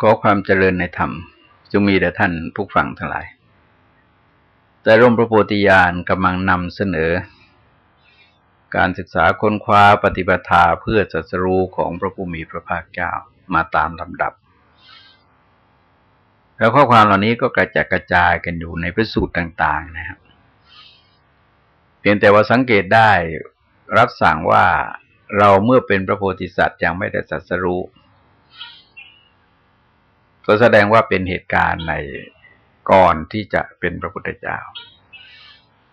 ขอความเจริญในธรรมจงมีแด่ท่านผู้ฟังทั้งหลาย แต่ร่มพระโพธิญาณกำลังนำเสนอ การศึกษาค้นคว้าปฏิบัติเพื่อจัสรู้ของพระผู้มีพระภาคเจ้ามาตามลำดับ แล้วข้อความเหล่านี้ก็กระจายกระจายกันอยู่ในพระสูตรต่าง ๆ นะครับเพียงแต่ว่าสังเกตได้รับสั่งว่าเราเมื่อเป็นพระโพธิสัตว์ยังไม่ได้สัสรู้ ก็แสดงว่าเป็นเหตุการณ์ในก่อนที่จะเป็นพระพุทธเจ้า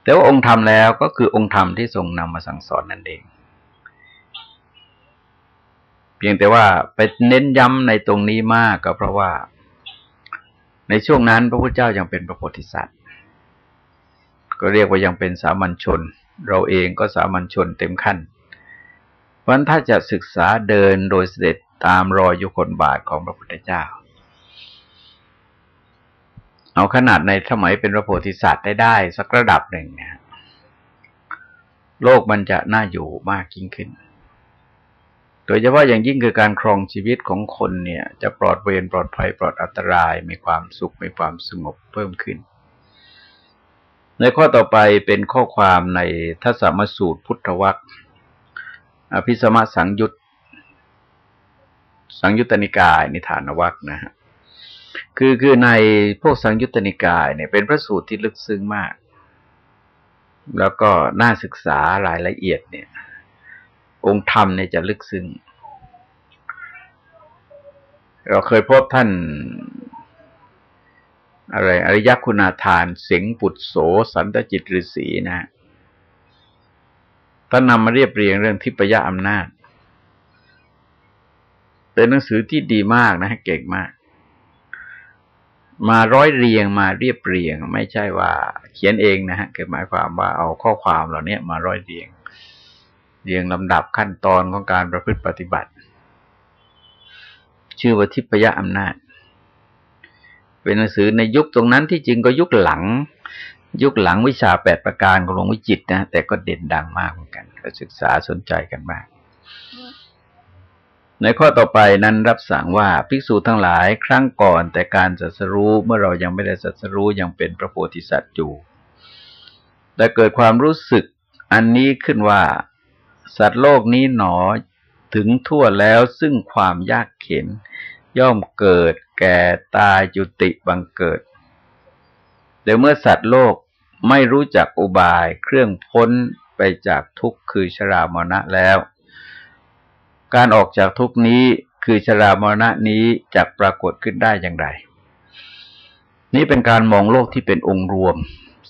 แต่ว่าองค์ธรรมแล้วก็คือองค์ธรรมที่ทรงนำมาสั่งสอนนั่นเอง เพียงแต่ว่าไปเน้นย้ำในตรงนี้มากก็เพราะว่า ในช่วงนั้นพระพุทธเจ้ายังเป็นพระโพธิสัตว์ ก็เรียกว่ายังเป็นสามัญชน เราเองก็สามัญชนเต็มขั้นเพราะถ้าจะศึกษาเดินโดยเสด็จตามรอยยุคนบาทของพระพุทธเจ้า เอาขนาดในสมัยเป็นพระโพธิสัตว์ได้ได้ สักระดับหนึ่งเนี่ยโลกมันจะน่าอยู่มากยิ่งขึ้น โดยเฉพาะอย่างยิ่งคือการครองชีวิตของคนเนี่ย จะปลอดเวรปลอดภัยปลอดอันตราย มีความสุขมีความสงบเพิ่มขึ้น ในข้อต่อไปเป็นข้อความในทัศมสูตรพุทธวัคอภิสมะสังยุตสังยุตตนิกายนิทานวัคนะฮะ คือคือในพวกสังยุตตนิกายเนี่ยเป็นพระสูตรที่ลึกซึ้งมาก แล้วก็น่าศึกษารายละเอียดเนี่ย องค์ธรรมเนี่ยจะลึกซึ้ง เราเคยพบท่าน อะไรอริยคุณาทานเสียงปุตโสสันตจิตฤษีนะท่านนำมาเรียบเรียงเรื่องทิพยอำนาจ เป็นหนังสือที่ดีมากนะ เก่งมาก มาร้อยเรียงมาเรียบเรียง ไม่ใช่ว่า เขียนเองนะฮะคือหมายความว่าเอาข้อความเหล่านี้มาร้อยเรียง เรียงลำดับขั้นตอนของการประพฤติปฏิบัติ ชื่อว่าทิพยอำนาจ เป็นหนังสือในยุคตรงนั้นที่จริงก็ยุคหลัง ยุคหลังวิชาแปดประการของหลวงวิจิตนะแต่ก็เด่นดังมากเหมือนกัน ก็ศึกษาสนใจกันมาก ในข้อต่อไปนั้นรับสั่งว่าภิกษุทั้งหลายครั้งก่อนแต่การสัสรู้เมื่อเรายังไม่ได้สัสรู้ยังเป็นพระโพธิสัตว์อยู่แต่เกิดความรู้สึกอันนี้ขึ้นว่า สัตว์โลกนี้หนอถึงทั่วแล้วซึ่งความยากเข็น ย่อมเกิดแก่ตายจุติบังเกิดเดี๋ยวเมื่อสัตว์โลกไม่รู้จักอุบายเครื่องพ้นไปจากทุกข์คือชรามรณะแล้ว การออกจากทุกนี้คือชรามรณะนี้จะปรากฏขึ้นได้อย่างไร นี่เป็นการมองโลกที่เป็นองค์รวม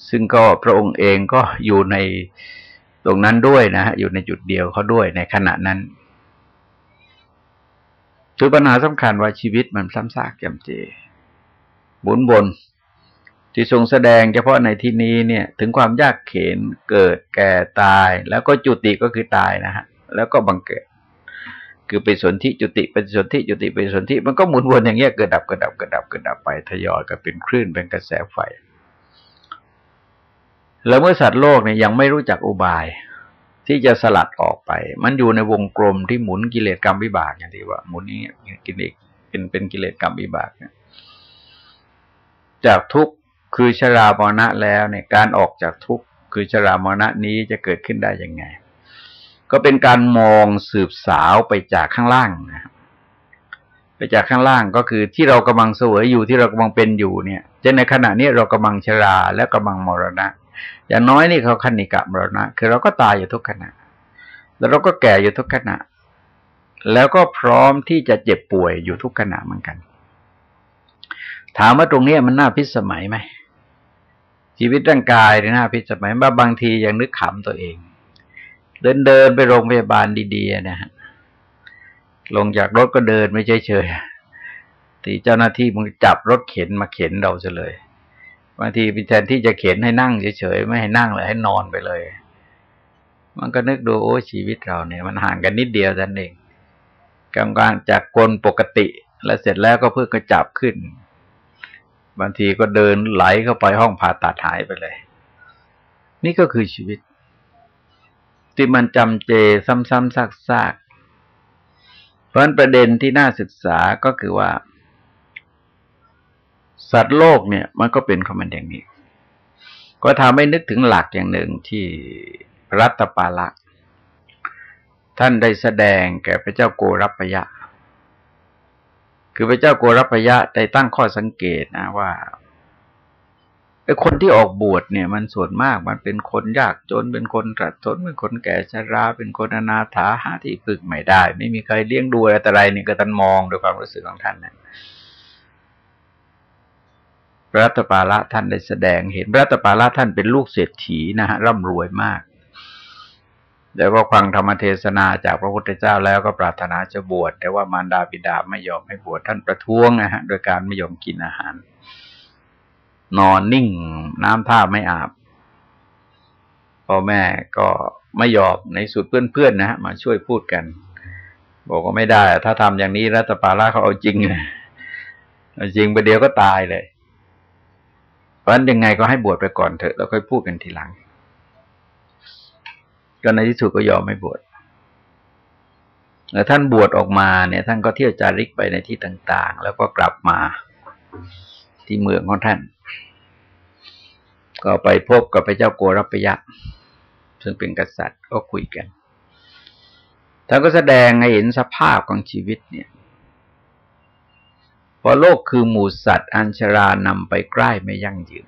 ซึ่งก็พระองค์เองก็อยู่ในตรงนั้นด้วยนะฮะอยู่ในจุดเดียวเขาด้วยในขณะนั้นคือปัญหาสำคัญว่าชีวิตมันซ้ำซากจำเจบุญบน ที่ทรงแสดงเฉพาะในที่นี้เนี่ย ถึงความยากเข็นเกิดแก่ตาย แล้วก็จุติก็คือตายนะฮะแล้วก็บังเกิด คือไปสนธิจุติเป็นสนธิจุติเป็นสนธิมันก็หมุนวนอย่างเงี้ยเกิดดับเกิดดับเกิดดับเกิดดับไปทยอยกันเป็นคลื่นเป็นกระแสไฟ แล้วเมื่อสัตว์โลกเนี่ยยังไม่รู้จักอุบาย ที่จะสลัดออกไป มันอยู่ในวงกลมที่หมุนกิเลสกรรมวิบากอย่างที่ว่าหมุนนี้กิเลสเป็นเป็นกิเลสกรรมวิบากเนี่ยจากทุกข์คือชรามรณะแล้วเนี่ยการออกจากทุกข์คือชรามรณะนี้จะเกิดขึ้นได้ยังไง ก็เป็นการมองสืบสาวไปจากข้างล่างนะไปจากข้างล่างก็คือที่เรากำลังเสวยอยู่ที่เรากำลังเป็นอยู่เนี่ยจะในขณะนี้เรากำลังชราและกำลังมรณะ อย่างน้อยนี่เขาคณิกะมรณะ คือเราก็ตายอยู่ทุกขณะ แล้วเราก็แก่อยู่ทุกขณะ แล้วก็พร้อมที่จะเจ็บป่วยอยู่ทุกขณะเหมือนกัน ถามว่าตรงนี้มันน่าพิสมัยไหมชีวิตร่างกายน่าพิสมัยว่าบางทียังนึกขำตัวเอง เดินเดินไปโรงพยาบาลดีๆนะฮะลงจากรถก็เดินไม่เฉยๆที่เจ้าหน้าที่มึงจับรถเข็นมาเข็นเราเลยบางทีเป็นแทนที่จะเข็นให้นั่งเฉยๆไม่ให้นั่งเลยให้นอนไปเลย มันก็นึกดูโอ้ชีวิตเราเนี่ย มันห่างกันนิดเดียวท่นเองกลางๆจากคนปกติ แล้วเสร็จแล้วก็เพื่อกระจับขึ้น บางทีก็เดินไหลเข้าไปห้องผ่าตัดหายไปเลย นี่ก็คือชีวิต ที่มันจำเจซ้ำๆซากๆ เพราะนั้นประเด็นที่น่าศึกษาก็คือว่า สัตว์โลกเนี่ยมันก็เป็นของมันอย่างนี้ ก็ทำให้นึกถึงหลักอย่างหนึ่งที่รัตปาละท่านได้แสดงแก่พระเจ้าโกรพยะ คือพระเจ้าโกรพยะได้ตั้งข้อสังเกตนะว่า ไอ้คนที่ออกบวชเนี่ย มันส่วนมากมันเป็นคนยากจนเป็นคนตรัสนเป็นคนแก่ชรา เป็นคนอนาถาหาที่ฝึกไม่ได้ ไม่มีใครเลี้ยงดูอะไรแต่ไรนี่ก็ตันมองด้วยความรู้สึกของท่านนะพระตปาละท่านได้แสดงเห็นพระตปาละท่านเป็นลูกเศรษฐีนะฮะร่ำรวยมากแล้วก็ฟังธรรมเทศนาจากพระพุทธเจ้าแล้วก็ปรารถนาจะบวชแต่ว่ามารดาบิดาไม่ยอมให้บวชท่านประท้วงนะฮะโดยการไม่ยอมกินอาหาร นอนนิ่ง น้ำท่าไม่อาบพ่อแม่ก็ไม่ยอมในสุดเพื่อนๆนะมาช่วยพูดกัน บอกว่าไม่ได้ ถ้าทำอย่างนี้รัตปาละเขาเอาจริงเอาจริงประเดี๋ยวก็ตายเลย เพราะฉะนั้นยังไงก็ให้บวชไปก่อนเถอะแล้วค่อยพูดกันทีหลังก็ในที่สุดก็ยอมไม่บวชแล้วท่านบวชออกมาเนี่ย ท่านก็เที่ยวจาริกไปในที่ต่าง ๆ แล้วก็กลับมาที่เมืองของท่าน ก็ไปพบกับพระเจ้าโกรพยะ ซึ่งเป็นกษัตริย์ก็คุยกันท่านก็แสดงให้เห็นสภาพของชีวิตเนี่ยพอโลกคือหมูสัตว์ อัญชรานำไปใกล้ไม่ยั่งยืน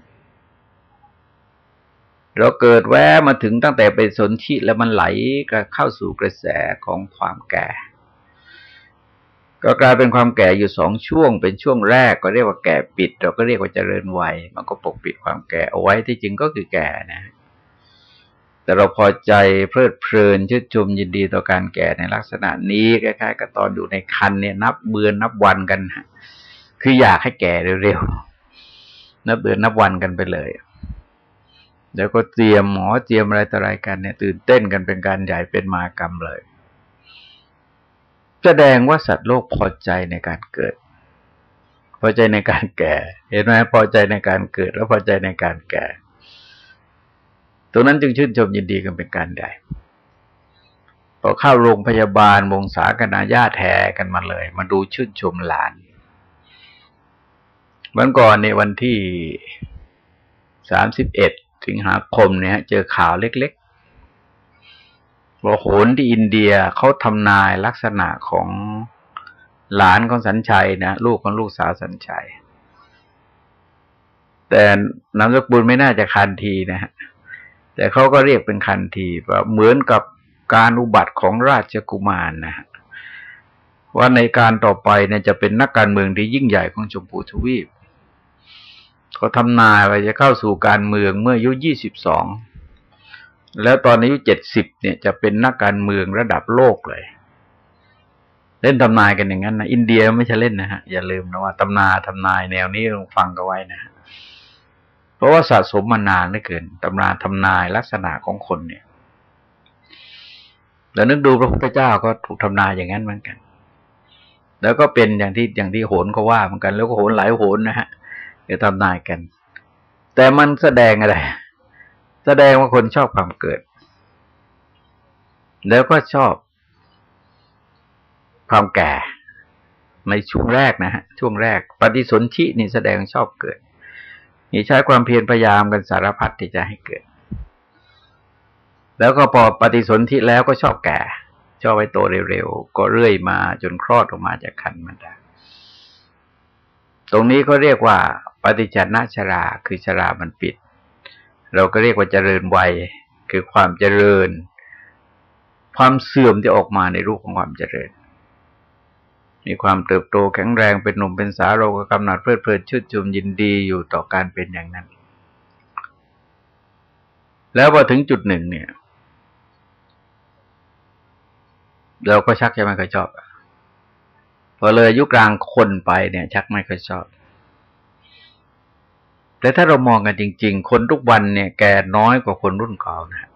เราเกิดแวะมาถึงตั้งแต่เป็นสนธิแล้วมันไหลก็เข้าสู่กระแสของความแก่ ก็กลายเป็นความแก่อยู่สองช่วง เป็นช่วงแรกก็เรียกว่าแก่ปิด เราก็เรียกว่าเจริญวัย มันก็ปกปิดความแก่เอาไว้ที่จริงก็คือแก่นะ แต่เราพอใจเพลิดเพลินชื่นชมยินดีต่อการแก่ในลักษณะนี้คล้ายๆกับตอนอยู่ในคันเนี่ยนับเบือนนับวันกันคืออยากให้แก่เร็วๆนับเบือนนับวันกันไปเลยแล้วก็เตรียมหมอเตรียมอะไรต่ออะไรกันเนี่ยตื่นเต้นกันเป็นการใหญ่เป็นมากรรมเลย แสดงว่าสัตว์โลกพอใจในการเกิด พอใจในการแก่ เห็นไหมพอใจในการเกิด แล้วพอใจในการแก่ ตรงนั้นจึงชื่นชมยินดีกันเป็นการใหญ่พอเข้าโรงพยาบาลวงศาคณะญาติแห่กันมาเลย มาดูชื่นชมหลานวันก่อนในวันที่สามสิบเอ็ดสิงหาคมเนี่ย เจอข่าวเล็ก ๆว่าโหนที่อินเดียเขาทำนายลักษณะของหลานของสัญชัยนะลูกของลูกสาวสัญชัย แต่นามสกุลไม่น่าจะคันทีนะฮะแต่เขาก็เรียกเป็นคันทีว่าเหมือนกับการอุบัติของราชกุมารนนะฮะว่าในการต่อไปเนี่ยจะเป็นนักการเมืองที่ยิ่งใหญ่ของชมพูทวีปเขาทำนายว่าจะเข้าสู่การเมืองเมื่ออายุยี่สิบสอง แล้วตอนอายุเจ็ดสิบเนี่ยจะเป็นนักการเมืองระดับโลกเลย เล่นทำนายกันอย่างนั้นนะอินเดียไม่ใช่เล่นนะฮะอย่าลืมนะว่าตำนาทำนายแนวนี้ลองฟังกันไว้นะเพราะว่าสะสมมานานเหลือเกินตำนาทำนายลักษณะของคนเนี่ย แล้วนึกดูพระพุทธเจ้าก็ถูกทำนายอย่างนั้นเหมือนกัน แล้วก็เป็นอย่างที่อย่างที่โหนเขาว่าเหมือนกัน แล้วก็โหนหลายโหนนะฮะจะทำนายกัน แต่มันแสดงอะไร แสดงว่าคนชอบความเกิด แล้วก็ชอบความแก่ ในช่วงแรกนะฮะช่วงแรก ปฏิสนธินี่แสดงชอบเกิดนี่ใช้ความเพียรพยายามกันสารพัดที่จะให้เกิด แล้วก็พอปฏิสนธิแล้วก็ชอบแก่ ชอบไปโตเร็วๆ ก็เรื่อยมาจนคลอดออกมาจากคันมันได้ตรงนี้ก็เรียกว่า ปฏิจจนาชราคือชรามันปิด เราก็เรียกว่าเจริญวัย คือความเจริญ ความเสื่อมที่ออกมาในรูปของความเจริญ มีความเติบโตแข็งแรงเป็นหนุ่มเป็นสาวเราก็กำหนัดเพลิดเพลินชื่นชมยินดีอยู่ต่อการเป็นอย่างนั้น แล้วพอถึงจุดหนึ่งเนี่ย เราก็ชักจะไม่ค่อยชอบพอเลยอายุกลางคนไปเนี่ย ชักไม่ค่อยชอบ แต่ถ้าเรามองกันจริง ๆ คนทุกวันเนี่ยแก่น้อยกว่าคนรุ่นเก่านะ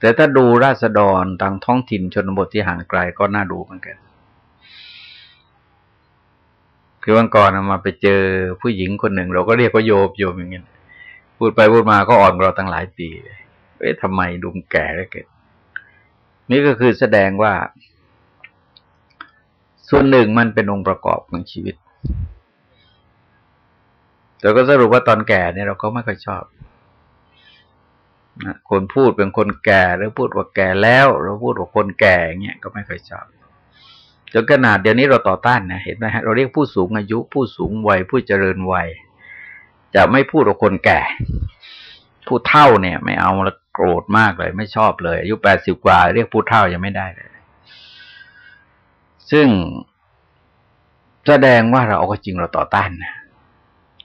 แต่ถ้าดูราษฎรทางท้องถิ่นชนบทที่ห่างไกลก็น่าดูเหมือนกันคือวันก่อนมาไปเจอผู้หญิงคนหนึ่ง เราก็เรียกว่าโยบโยมอย่างเงี้ยพูดไปพูดมาก็อ่อนเราตั้งหลายปีเลยเอ๊ะทำไมดูแก่แล้วเกิดนี่ก็คือแสดงว่า ส่วนหนึ่งมันเป็นองค์ประกอบของชีวิต แต่ก็สรุปว่าตอนแก่เนี่ยเราก็ไม่ค่อยชอบคนพูดเป็นคนแก่หรือพูดว่าแก่แล้วเราพูดว่าคนแก่เงี้ยก็ไม่ค่อยชอบจนขนาดเดี๋ยวนี้เราต่อต้านนะเห็นไหมฮะเราเรียกผู้สูงอายุ ผู้สูงวัยผู้เจริญวัย จะไม่พูดว่าคนแก่ ผู้เท่าเนี่ย ไม่เอาล้วโกรธมากเลย ไม่ชอบเลยอายุแปดสิบกว่า เรียกผู้เท่ายังไม่ได้เลย ซึ่งแสดงว่าเราเอาจริงเราต่อต้านนะ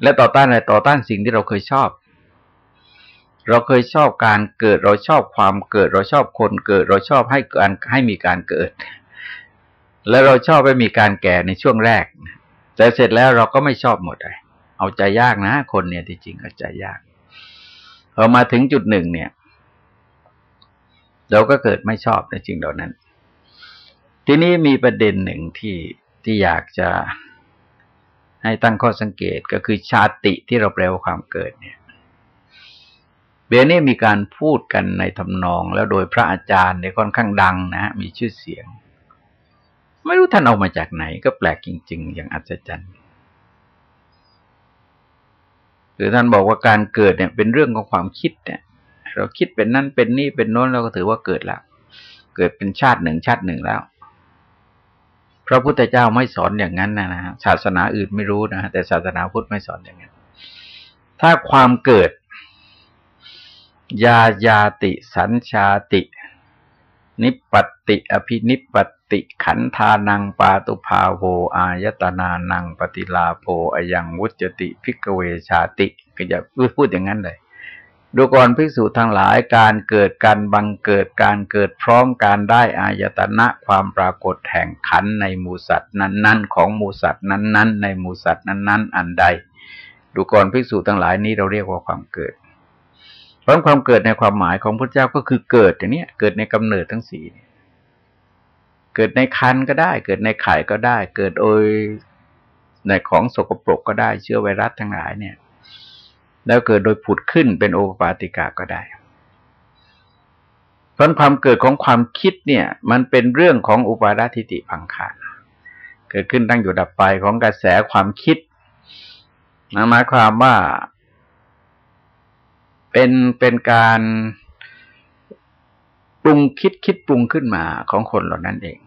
และต่อต้านอะไรต่อต้านสิ่งที่เราเคยชอบ เราเคยชอบการเกิดเราชอบความเกิดเราชอบคนเกิดเราชอบให้การให้มีการเกิด และเราชอบให้มีการแก่ในช่วงแรก แต่เสร็จแล้วเราก็ไม่ชอบหมดเลยเอาใจยากนะ คนเนี่ยที่จริงเอาใจยากพอมาถึงจุดหนึ่งเนี่ย เราก็เกิดไม่ชอบในจริงเหล่านั้น ทีนี้มีประเด็นหนึ่งที่ที่อยากจะ ให้ตั้งข้อสังเกตก็คือชาติที่เราแปลว่าความเกิดเนี่ยเบนี้มีการพูดกันในทำนองแล้วโดยพระอาจารย์ในค่อนข้างดังนะมีชื่อเสียง ไม่รู้ท่านเอามาจากไหน ก็แปลกจริง ๆ อย่างอัศจรรย์หรือท่านบอกว่าการเกิดเนี่ยเป็นเรื่องของความคิดเนี่ย เราคิดเป็นนั่นเป็นนี่เป็นโน้นเราก็ถือว่าเกิดแล้วเกิดเป็นชาติหนึ่งชาติหนึ่งแล้ว พระพุทธเจ้าไม่สอนอย่างนั้นนะนะศาสนาอื่นไม่รู้นะแต่ศาสนาพุทธไม่สอนอย่างนั้น ถ้าความเกิด ยายาติสัญชาติ นิปติ อภินิปติขันธานังปาตุภาโวอายตนานังปฏิลาโภอยังวุจติพิกเวชาติ ก็จะพูดอย่างนั้นเลย ดูก่อนภิกษุทั้งหลายการเกิดการบังเกิดการเกิดพร้อมการได้อายตนะความปรากฏแห่งขันในมูสัตว์นั้น ๆ ของมูสัตว์นั้น ๆ ในมูสัตว์นั้น ๆ อันใด ดูก่อนภิกษุทั้งหลายนี้เราเรียกว่าความเกิดเพราะความเกิดในความหมายของพระเจ้าก็คือเกิดอย่างนี้เกิดในกำเนิดทั้งสี่เกิดในคันก็ได้ เกิดในไข่ก็ได้ เกิดโดยในของสกปรกก็ได้เชื้อไวรัสทั้งหลายเนี่ย แล้วเกิดโดยผุดขึ้นเป็นโอปปาติกาก็ได้เพราะความเกิดของความคิดเนี่ย มันเป็นเรื่องของอุปาทิติพังคาเกิดขึ้นตั้งอยู่ดับไปของกระแสความคิดหมายความว่า เป็นเป็นการปรุงคิดคิดปรุงขึ้นมาของคนเหล่านั้นเอง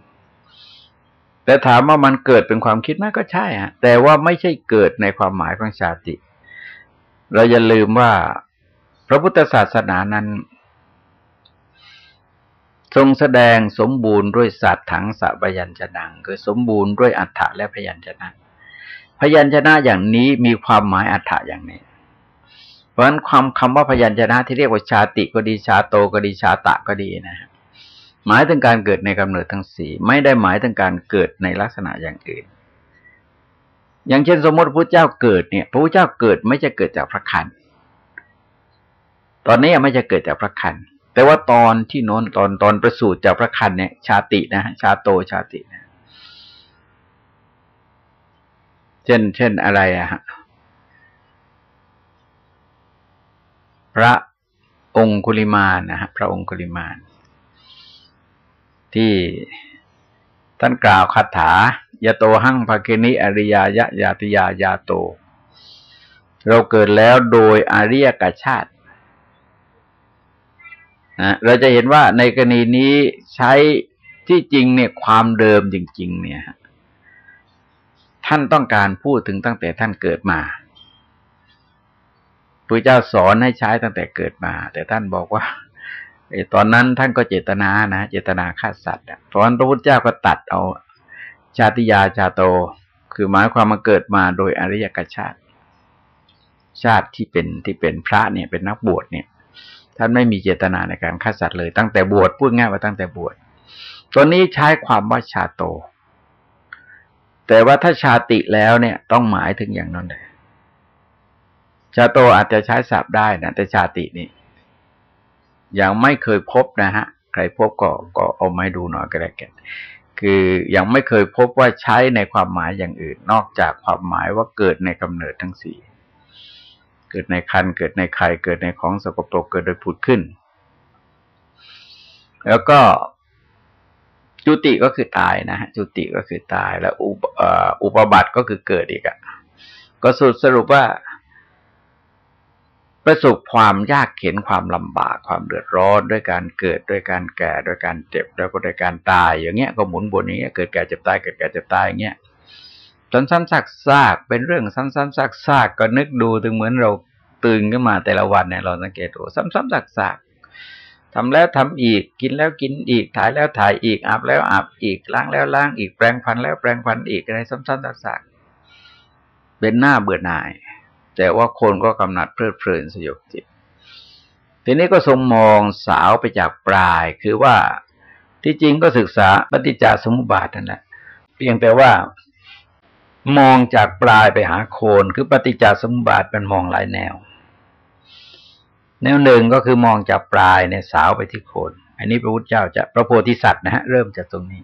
แต่ถามว่ามันเกิดเป็นความคิดไหมก็ใช่ฮะแต่ว่าไม่ใช่เกิดในความหมายของชาติ เราอย่าลืมว่าพระพุทธศาสนานั้น ทรงแสดงสมบูรณ์ด้วยศาสตว์ถังสัพยัญชนะคือสมบูรณ์ด้วยอัฏฐะและพยัญชนะ พยัญชนะอย่างนี้มีความหมายอัฏฐะอย่างนี้ เพราะฉะนั้นความคำว่าพยัญชนะที่เรียกว่าชาติก็ดีชาโตก็ดีชาตะก็ดีนะหมายถึงการเกิดในกำเนิดทั้งสี่ไม่ได้หมายถึงการเกิดในลักษณะอย่างอื่น อย่างเช่นสมมติพระเจ้าเกิดเนี่ย พระพุทธเจ้าเกิดไม่จะเกิดจากพระคันตอนนี้ไม่จะเกิดจากพระคันแต่ว่าตอนที่โน้นตอนตอนประสูติจากพระคันเนี่ย ชาตินะชาโตชาตินะเช่น เช่นอะไรอะฮะพระองคุลิมานนะฮะพระองคุลิมาน ที่ท่านกล่าวคาถา ยาโตหั่งภาเกนิอริยายะยาติยายาโต เราเกิดแล้วโดยอริยกชาตินะเราจะเห็นว่าในกรณีนี้ใช้ที่จริงเนี่ยความเดิมจริง ๆ เนี่ยท่านต้องการพูดถึงตั้งแต่ท่านเกิดมาพระเจ้าสอนให้ใช้ตั้งแต่เกิดมา แต่ท่านบอกว่าตอนนั้นท่านก็เจตนานะ เจตนาฆ่าสัตว์เพราะนั้นพระพุทธเจ้าก็ตัดเอา ชาติยาชาโต คือหมายความมาเกิดมาโดยอริยกชาติ ชาติที่เป็นที่เป็นพระเนี่ยเป็นนักบวชเนี่ย ท่านไม่มีเจตนาในการฆ่าสัตว์เลย ตั้งแต่บวชพูดง่ายว่าตั้งแต่บวชตัวนี้ใช้ความว่าชาโต แต่ว่าถ้าชาติแล้วเนี่ยต้องหมายถึงอย่างนั้นเลยชาโตอาจจะใช้ศัพท์ได้นะแต่ชาตินี่ยังไม่เคยพบนะฮะ ใครพบก็ก็เอาม้ดูหน่อยก็ได้แก คือยังไม่เคยพบว่าใช้ในความหมายอย่างอื่น นอกจากความหมายว่าเกิดในกำเนิดทั้งสี่เกิดในคันเกิดในไข่เกิดในของสกปรกเกิดโดยผุดขึ้น แล้วก็จุติก็คือตายนะฮะจุติก็คือตายแล้วอุปบัติก็คือเกิดอีกอะก็สุดสรุปว่า ประสบความยากเข็นความลำบากความเดือดร้อนด้วยการเกิดด้วยการแก่ด้วยการเจ็บแล้วก็ด้วยการตาย อย่างเงี้ยก็หมุนวนอย่างเงี้ยเกิดแก่เจ็บตายเกิดแก่เจ็บตายอย่างเงี้ยซ้ำๆซากๆเป็นเรื่องซ้ำๆซากๆก็นึกดูถึงเหมือนเราตื่นขึ้นมาแต่ละวันเนี่ยเราสังเกตดูซ้ำๆซากๆทำแล้วทำอีกกินแล้วกินอีกถ่ายแล้วถ่ายอีกอาบแล้วอาบอีกล้างแล้วล้างอีกแปรงฟันแล้วแปรงฟันอีกอะไรซ้ำๆซากๆเป็นหน้าเบื่อหน่าย แต่ว่าคนก็กำหนัดเพลิดเพลินสยบจิต ทีนี้ก็ทรงมองสาวไปจากปลาย คือว่าที่จริงก็ศึกษาปฏิจจสมุปบาทนั่นแหละ เพียงแต่ว่ามองจากปลายไปหาโคน คือปฏิจจสมุปบาทเป็นมองหลายแนว แนวหนึ่งก็คือมองจากปลายในสาวไปที่โคน อันนี้พระพุทธเจ้าจะพระโพธิสัตว์นะฮะเริ่มจากตรงนี้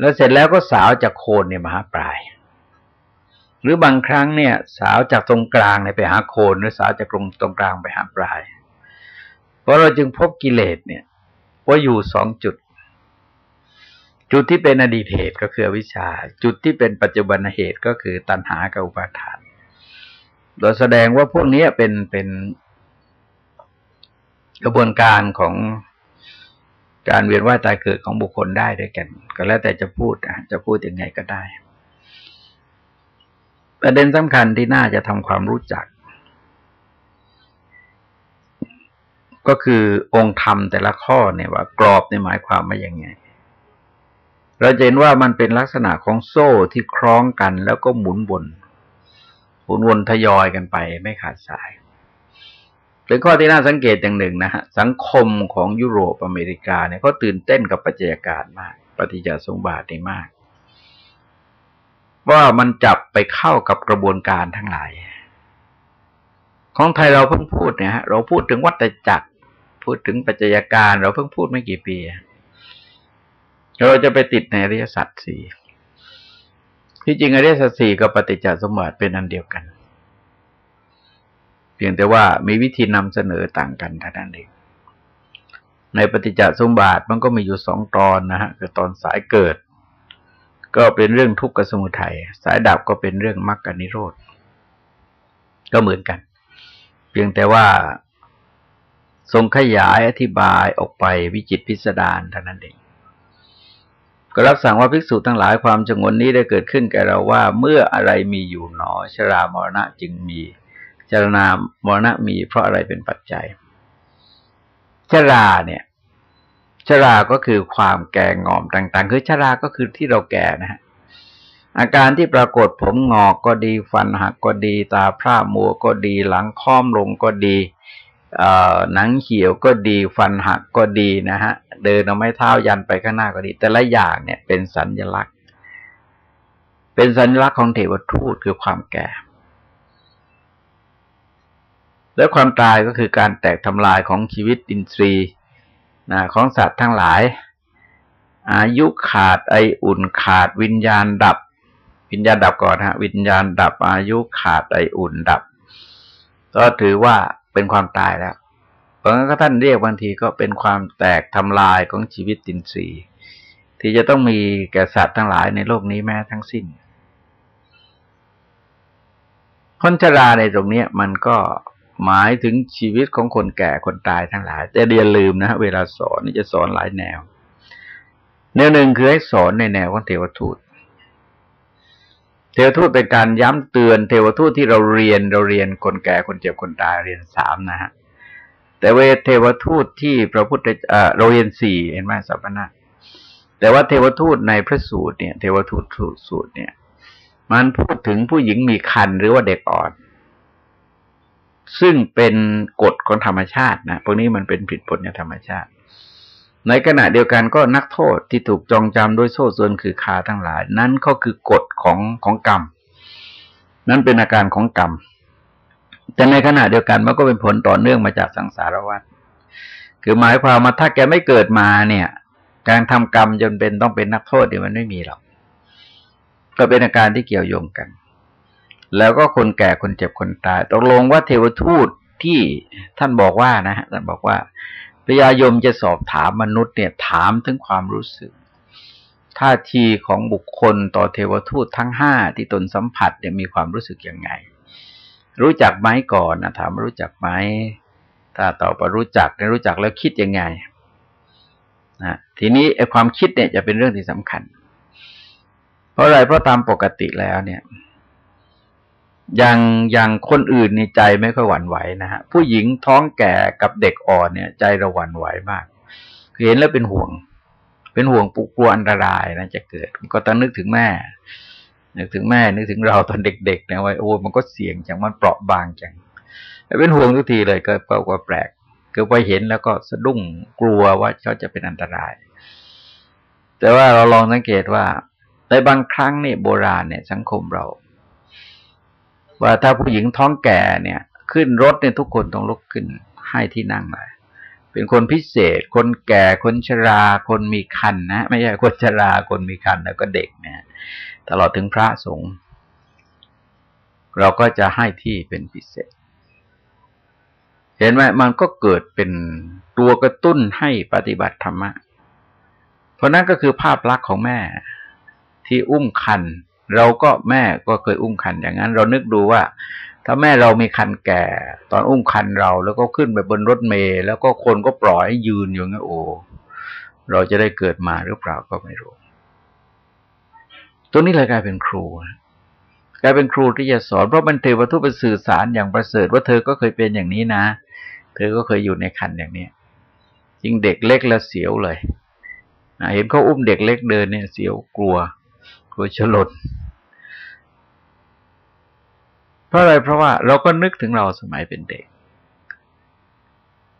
แล้วเสร็จแล้วก็สาวจากโคนเนี่ยมาหาปลาย หรือบางครั้งเนี่ย สาวจากตรงกลางเนี่ยไปหาโคนหรือสาวจากตรงตรงกลางไปหาปลาย เพราะเราจึงพบกิเลสเนี่ยว่าอยู่สองจุด จุดที่เป็นอดีตเหตุก็คืออวิชชา จุดที่เป็นปัจจุบันเหตุก็คือตัณหากับอุปาทานโดยแสดงว่าพวกนี้เป็นเป็นกระบวนการของการเวียนว่ายตายเกิดของบุคคลได้ด้วยกัน ก็แล้วแต่จะพูดจะพูดยังไงก็ได้ ประเด็นสำคัญที่น่าจะทำความรู้จัก ก็คือองค์ธรรมแต่ละข้อเนี่ยว่ากรอบในหมายความว่าอย่างไง เราเห็นว่ามันเป็นลักษณะของโซ่ที่คล้องกันแล้วก็หมุนวนหมุนวนทยอยกันไปไม่ขาดสายเป็นข้อที่น่าสังเกตอย่างหนึ่งนะฮะสังคมของยุโรปอเมริกาเนี่ยเขาตื่นเต้นกับปัจจัยการมาก ปฏิจจสมบาทนี่มาก ว่ามันจับไปเข้ากับกระบวนการทั้งหลาย ของไทยเราเพิ่งพูดเนี่ยฮะเราพูดถึงวัฏจักร พูดถึงปัจจัยการ เราเพิ่งพูดไม่กี่ปีเราจะไปติดในอริยสัจสี่ที่จริงอริยสัจสี่กับปฏิจจสมบัติเป็นอันเดียวกัน เพียงแต่ว่ามีวิธีนำเสนอต่างกันเท่านั้นเองในปฏิจจสมบัติมันก็มีอยู่สองตอนนะฮะคือตอนสายเกิด ก็เป็นเรื่องทุกข์กับสมุทัยสายดับก็เป็นเรื่องมรรคนิโรธก็เหมือนกัน เพียงแต่ว่า ทรงขยายอธิบายออกไปวิจิตพิสดารเท่านั้นเองก็รับสั่งว่าภิกษุทั้งหลายความจงนนี้ได้เกิดขึ้นแก่เราว่า เมื่ออะไรมีอยู่หนอ ชรามรณะจึงมีชรานามรณะมีเพราะอะไรเป็นปัจจัย ชราเนี่ย ชรา ก็คือความแก่งอมต่างๆ คือชรา ก็คือที่เราแก่นะฮะ อาการที่ปรากฏผมงอกก็ดี ฟันหักก็ดี ตาพร่ามัวก็ดี หลังค้อมลงก็ดีหนังเขียวก็ดี ฟันหักก็ดีนะฮะ เดินเอาไม้เท้ายันไปข้างหน้าก็ดี แต่ละอย่างเนี่ยเป็นสัญลักษณ์ เป็นสัญลักษณ์ของเทวทูตคือความแก่ และความตายก็คือการแตกทำลายของชีวิตอินทรีย์ นะของสัตว์ทั้งหลาย อายุขาดไออุ่นขาดวิญญาณดับ วิญญาณดับก่อนฮะ วิญญาณดับ อายุขาดไออุ่นดับ ก็ถือว่าเป็นความตายแล้วเพราะงั้นก็ท่านเรียกบางทีก็เป็นความแตกทำลายของชีวิตตินทรีย์ที่จะต้องมีแก่สัตว์ทั้งหลายในโลกนี้แม้ทั้งสิ้นคนชราในตรงนี้มันก็ หมายถึงชีวิตของคนแก่คนตายทั้งหลาย แต่เดียนลืมนะเวลาสอนนี่จะสอนหลายแนว แนวหนึ่งคือให้สอนในแนวของเทวทูต เทวทูตเป็นการย้ำเตือนเทวทูตที่เราเรียนเราเรียนคนแก่คนเจ็บคนตายเรียนสามนะฮะแต่เวเทวทูตที่พระพุทธเอ่อเราเรียนสี่เห็นไหมสัพพนะแต่ว่าเทวทูตในพระสูตรเนี่ย เทวทูตสูตรเนี่ย มันพูดถึงผู้หญิงมีคันหรือว่าเด็กอ่อน ซึ่งเป็นกฎของธรรมชาตินะพวกนี้มันเป็นผิดผลในธรรมชาติ ในขณะเดียวกันก็นักโทษที่ถูกจองจำด้วยโซ่ส่วนคือคาทั้งหลาย นั่นก็คือกฎของของกรรม นั่นเป็นอาการของกรรม แต่ในขณะเดียวกันมันก็เป็นผลต่อเนื่องมาจากสังสารวัฏคือหมายความว่าถ้าแกไม่เกิดมาเนี่ย การทำกรรมจนเป็นต้องเป็นนักโทษเนี่ยมันไม่มีหรอกก็เป็นอาการที่เกี่ยวโยงกัน แล้วก็คนแก่คนเจ็บคนตายตกลงว่าเทวทูตที่ท่านบอกว่านะฮะท่านบอกว่าพระยายมจะสอบถามมนุษย์เนี่ยถามถึงความรู้สึกท่าทีของบุคคลต่อเทวทูตทั้งห้าที่ตนสัมผัสเนี่ยมีความรู้สึกยังไง รู้จักไหมก่อนนะถามรู้จักไหมถ้าตอบว่ารู้จักรู้จักแล้วคิดยังไงนะทีนี้ไอ้ความคิดเนี่ยจะเป็นเรื่องที่สำคัญ เพราะอะไรเพราะตามปกติแล้วเนี่ย อย่างอย่างคนอื่นในใจไม่ค่อยหวั่นไหวนะฮะผู้หญิงท้องแก่กับเด็กอ่อนเนี่ย ใจเระหวั่นไหวมากเห็นแล้วเป็นห่วง เป็นห่วงปุกลัวอันตรายนะจะเกิดก็ต้องนึกถึงแม่ นึกถึงแม่ นึกถึงเราตอนเด็กๆนะว่าโอ้มันก็เสี่ยงจังมันเปราะบางจังเป็นห่วงทุกทีเลยก็ก็แปลกคือไปเห็นแล้วก็สะดุ้งกลัวว่าเขาจะเป็นอันตราย แต่ว่าเราลองสังเกตว่าในบางครั้งเนี่ยโบราณเนี่ยสังคมเรา ว่าถ้าผู้หญิงท้องแก่เนี่ย ขึ้นรถเนี่ยทุกคนต้องลุกขึ้นให้ที่นั่งเลยเป็นคนพิเศษ คนแก่ คนชรา คนมีคันนะไม่ใช่คนชรา คนมีคันแล้วก็เด็กเนี่ย ตลอดถึงพระสงฆ์เราก็จะให้ที่เป็นพิเศษ เห็นไหมมันก็เกิดเป็นตัวกระตุ้นให้ปฏิบัติธรรมะ เพราะนั้นก็คือภาพลักษณ์ของแม่ที่อุ้มคัน เราก็แม่ก็เคยอุ้มคันอย่างนั้น เรานึกดูว่า ถ้าแม่เรามีคันแก่ ตอนอุ้มคันเรา แล้วก็ขึ้นไปบนรถเมล์แล้วก็คนก็ปล่อยยืนอยู่งั้นโอ้เราจะได้เกิดมาหรือเปล่าก็ไม่รู้ตัวนี้เลยกลายเป็นครูกลายเป็นครูที่จะสอนเพราะมันเทวทูตไปสื่อสารอย่างประเสริฐว่าเธอก็เคยเป็นอย่างนี้นะ เธอก็เคยอยู่ในคันอย่างนี้จริงเด็กเล็กแล้วเสียวเลยเห็นเขาอุ้มเด็กเล็กเดินเนี่ยเสียวกลัว กลัวฉลดเพราะอะไรเพราะว่าเราก็นึกถึงเราสมัยเป็นเด็ก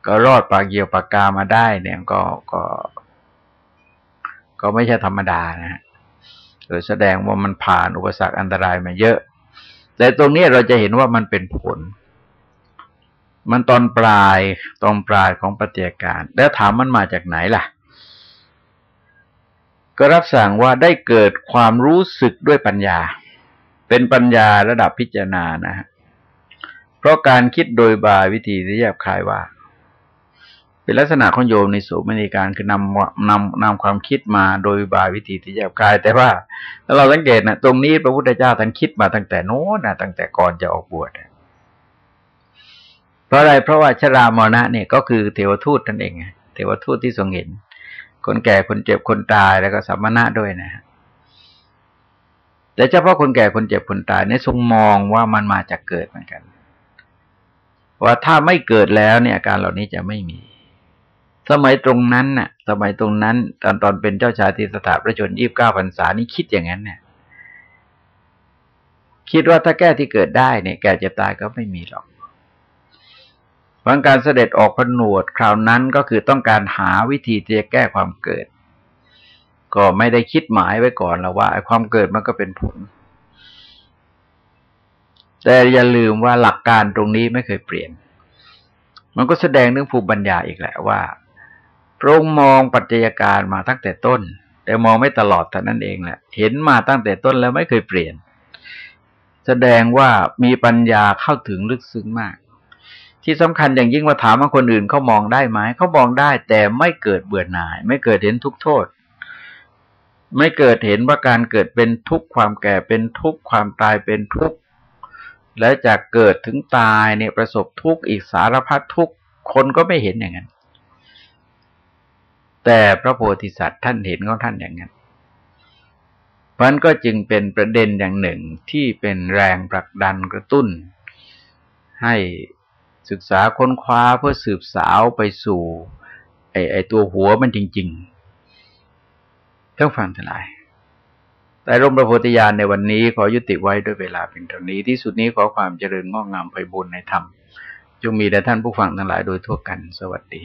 ก็รอดปากเกี่ยวปากกามาได้ เนี่ยก็ก็ ก็ไม่ใช่ธรรมดานะฮะโดยแสดงว่ามันผ่านอุปสรรคอันตรายมาเยอะ แต่ตรงนี้เราจะเห็นว่ามันเป็นผล มันตอนปลายตอนปลายของปฏิการ แล้วถามมันมาจากไหนล่ะ ก็รับสั่งว่าได้เกิดความรู้สึกด้วยปัญญา เป็นปัญญาระดับพิจารณานะฮะเพราะการคิดโดยบายวิธีที่แยบคายว่า เป็นลักษณะของโยมในสูตรมณีการคือนำนำนำความคิดมาโดยบายวิธีที่แยบคาย แต่ว่าถ้าเราสังเกตนะตรงนี้พระพุทธเจ้าท่านคิดมาตั้งแต่โน้นนะตั้งแต่ก่อนจะออกบวชเพราะอะไรเพราะว่าชรามรณะเนี่ยก็คือเทวทูตนั่นเองเทวทูตที่ทรงเห็น คนแก่คนเจ็บคนตายแล้วก็สัมมณะด้วยนะฮะแต่เฉพาะคนแก่คนเจ็บคนตายเนี่ยทรงมองว่ามันมาจากเกิดเหมือนกัน ว่าถ้าไม่เกิดแล้วเนี่ยอาการเหล่านี้จะไม่มี สมัยตรงนั้นน่ะ สมัยตรงนั้น ตอนตอนเป็นเจ้าชายทิสถาพระชนยี่บเก้าพรรษานี่คิดอย่างนั้นเนี่ยคิดว่าถ้าแก้ที่เกิดได้เนี่ย แก่จะตายก็ไม่มีหรอก เพราะการเสด็จออกผนวดคราวนั้นก็คือต้องการหาวิธีที่จะแก้ความเกิด ก็ไม่ได้คิดหมายไว้ก่อนแล้วว่าความเกิดมันก็เป็นผล แต่อย่าลืมว่าหลักการตรงนี้ไม่เคยเปลี่ยน มันก็แสดงเรื่องภูมิปัญญาอีกแหละว่าพระองค์มองปัจจัยการมาตั้งแต่ต้น แต่มองไม่ตลอดแต่นั้นเองแหละเห็นมาตั้งแต่ต้นแล้วไม่เคยเปลี่ยน แสดงว่ามีปัญญาเข้าถึงลึกซึ้งมาก ที่สำคัญอย่างยิ่งว่าถามว่าคนอื่นเขามองได้ไหมเขามองได้ แต่ไม่เกิดเบื่อหน่าย ไม่เกิดเห็นทุกโทษ ไม่เกิดเห็นว่าการเกิดเป็นทุกข์ความแก่เป็นทุกข์ความตายเป็นทุกข์และจากเกิดถึงตายเนี่ยประสบทุกข์อีกสารพัดทุกข์คนก็ไม่เห็นอย่างนั้น แต่พระโพธิสัตว์ท่านเห็นของท่านอย่างนั้นมันก็จึงเป็นประเด็นอย่างหนึ่งที่เป็นแรงผลักดันกระตุ้น ให้ ศึกษาค้นคว้าเพื่อสืบสาวไปสู่ ไอ้ไอตัวหัวมันจริงๆท่านฟังทั้งหลายแต่ร่มพระโพธิญาณในวันนี้ขอยุติไว้ด้วยเวลาเป็นเท่านี้ที่สุดนี้ขอความเจริญงอกงามไปบุญในธรรมจงมีแด่ท่านผู้ฟังทั้งหลายโดยทั่วกันสวัสดี